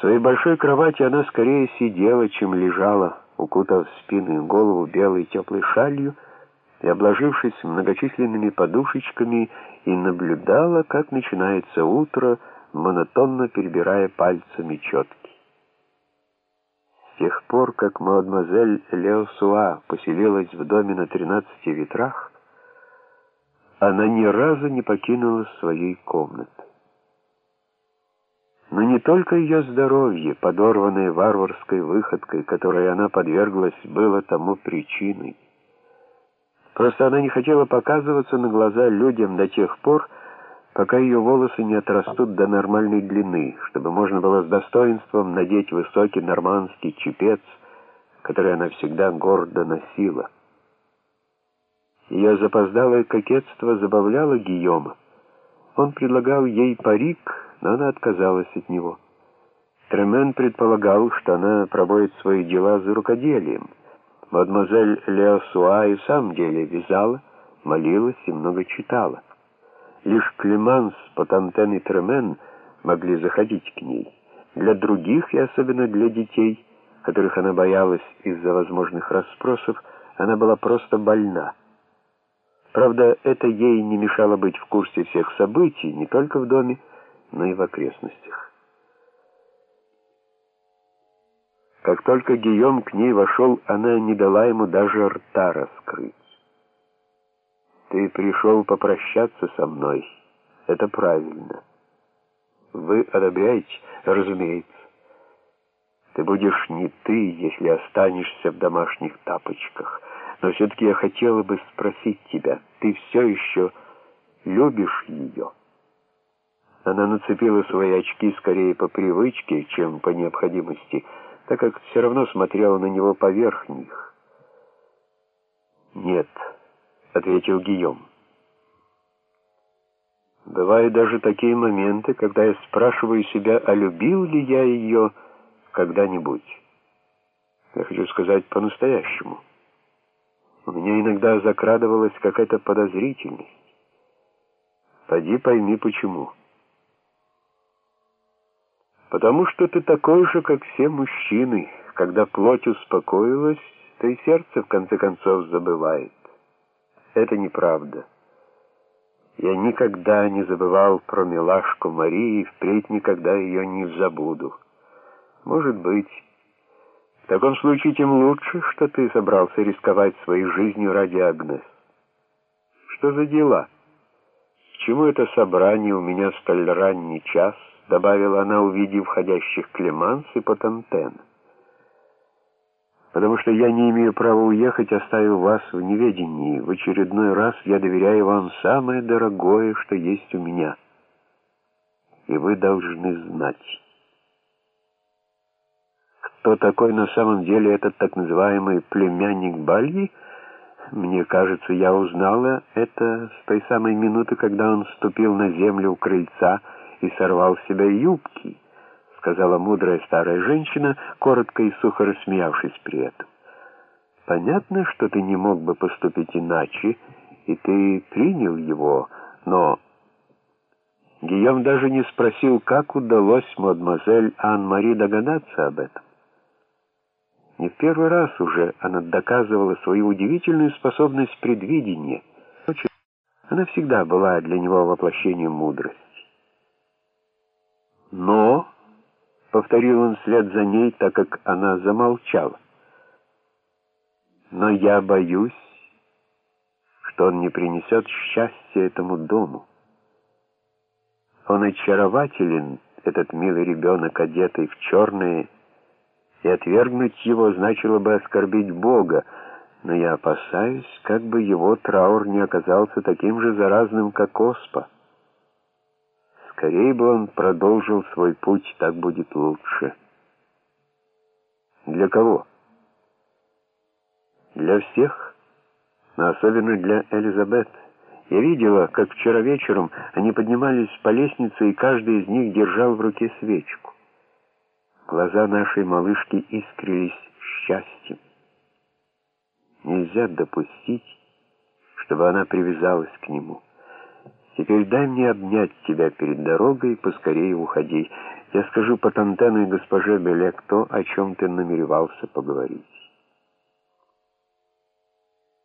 В своей большой кровати она скорее сидела, чем лежала, укутав спину и голову белой теплой шалью и обложившись многочисленными подушечками, и наблюдала, как начинается утро, монотонно перебирая пальцами четки. С тех пор, как мадемуазель Леосуа поселилась в доме на тринадцати ветрах, она ни разу не покинула своей комнаты. Но не только ее здоровье, подорванное варварской выходкой, которой она подверглась, было тому причиной. Просто она не хотела показываться на глаза людям до тех пор, пока ее волосы не отрастут до нормальной длины, чтобы можно было с достоинством надеть высокий нормандский чепец, который она всегда гордо носила. Ее запоздалое кокетство забавляло Гийома. Он предлагал ей парик, но она отказалась от него. Тремен предполагал, что она проводит свои дела за рукоделием. Мадемуазель Леосуа и в самом деле вязала, молилась и много читала. Лишь Клеманс, Потантен и Тремен могли заходить к ней. Для других, и особенно для детей, которых она боялась из-за возможных расспросов, она была просто больна. Правда, это ей не мешало быть в курсе всех событий, не только в доме, но и в окрестностях. Как только Гийом к ней вошел, она не дала ему даже рта раскрыть. «Ты пришел попрощаться со мной. Это правильно. Вы одобряете, разумеется. Ты будешь не ты, если останешься в домашних тапочках. Но все-таки я хотела бы спросить тебя, ты все еще любишь ее?» Она нацепила свои очки скорее по привычке, чем по необходимости, так как все равно смотрела на него поверх них. «Нет», — ответил Гийом. «Бывают даже такие моменты, когда я спрашиваю себя, а любил ли я ее когда-нибудь. Я хочу сказать по-настоящему. У меня иногда закрадывалась какая-то подозрительность. Поди пойми, почему». Потому что ты такой же, как все мужчины. Когда плоть успокоилась, то и сердце в конце концов забывает. Это неправда. Я никогда не забывал про милашку Марии и впредь никогда ее не забуду. Может быть. В таком случае тем лучше, что ты собрался рисковать своей жизнью ради Агнес. Что за дела? Чему это собрание у меня столь ранний час? Добавила она, увидев входящих Клеманс и Потантен. «Потому что я не имею права уехать, оставив вас в неведении. В очередной раз я доверяю вам самое дорогое, что есть у меня. И вы должны знать». Кто такой на самом деле этот так называемый племянник Бальи? Мне кажется, я узнала это с той самой минуты, когда он ступил на землю у крыльца, и сорвал с себя юбки», — сказала мудрая старая женщина, коротко и сухо рассмеявшись при этом. «Понятно, что ты не мог бы поступить иначе, и ты принял его, но...» Гийом даже не спросил, как удалось мадемуазель Ан-Мари догадаться об этом. Не в первый раз уже она доказывала свою удивительную способность предвидения. Она всегда была для него воплощением мудрости. «Но...» — повторил он вслед за ней, так как она замолчала. «Но я боюсь, что он не принесет счастья этому дому. Он очарователен, этот милый ребенок, одетый в черное, и отвергнуть его значило бы оскорбить Бога, но я опасаюсь, как бы его траур не оказался таким же заразным, как оспа. Скорее бы он продолжил свой путь, так будет лучше. Для кого? Для всех, но особенно для Элизабет. Я видела, как вчера вечером они поднимались по лестнице, и каждый из них держал в руке свечку. Глаза нашей малышки искрились счастьем. Нельзя допустить, чтобы она привязалась к нему. Теперь дай мне обнять тебя перед дорогой, поскорее уходи. Я скажу Патантену и госпоже Белек то, о чем ты намеревался поговорить».